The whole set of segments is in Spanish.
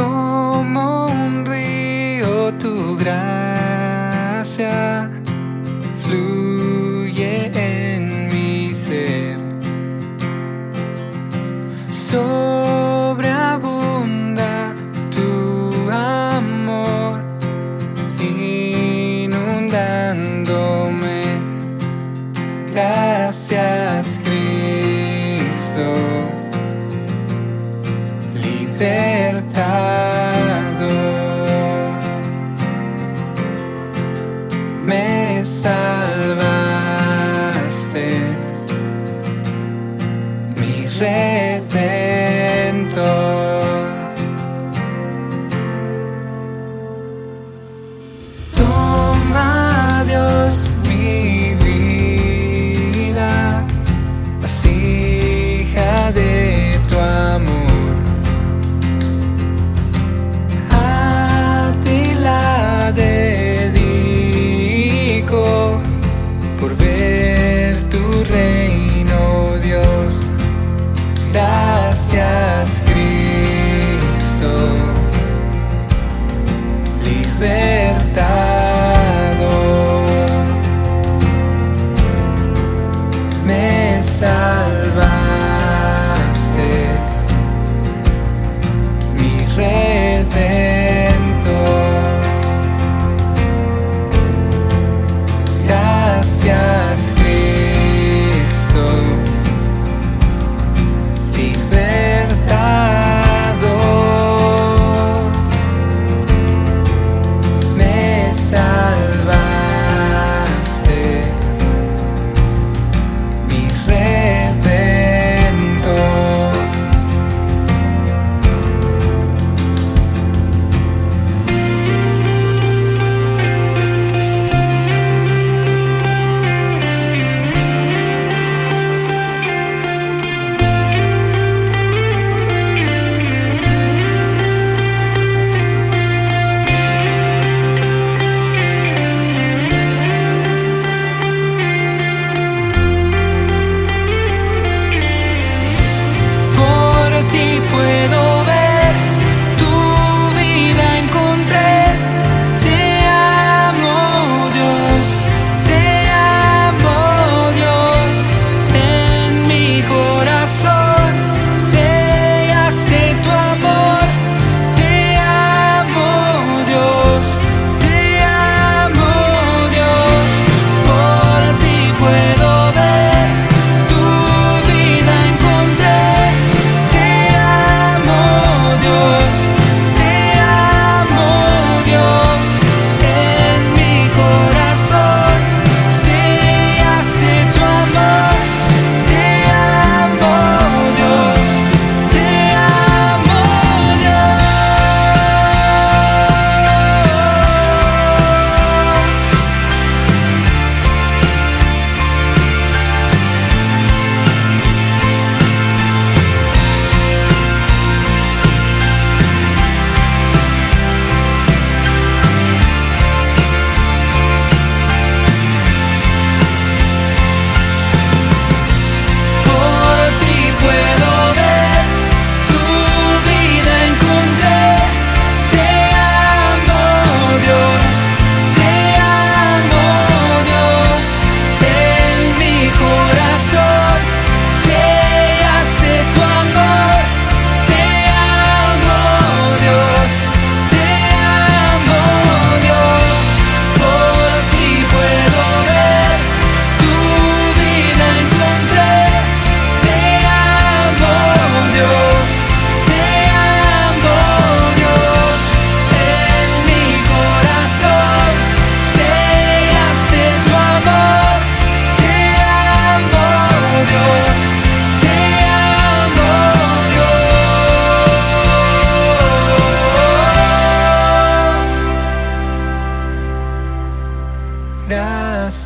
como un río tu gracia fluye en mi ser. Sobreabunda tu amor inundándome. Gracias Cristo. everything. seas Cristo, libertador, me salvaste, mi redentor. Gracias. ti puedo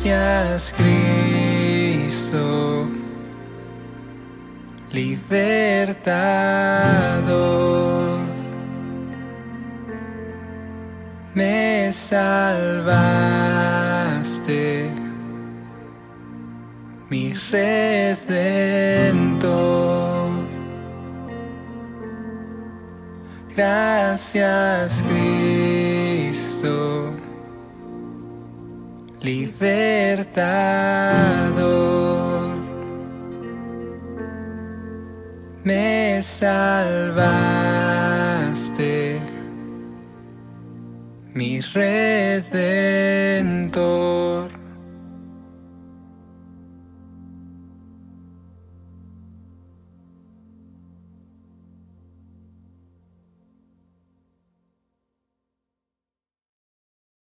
Gracias Cristo, libertador, me salvaste, mi redentor. Gracias Cristo. Libertador, me salvaste, mi redentor.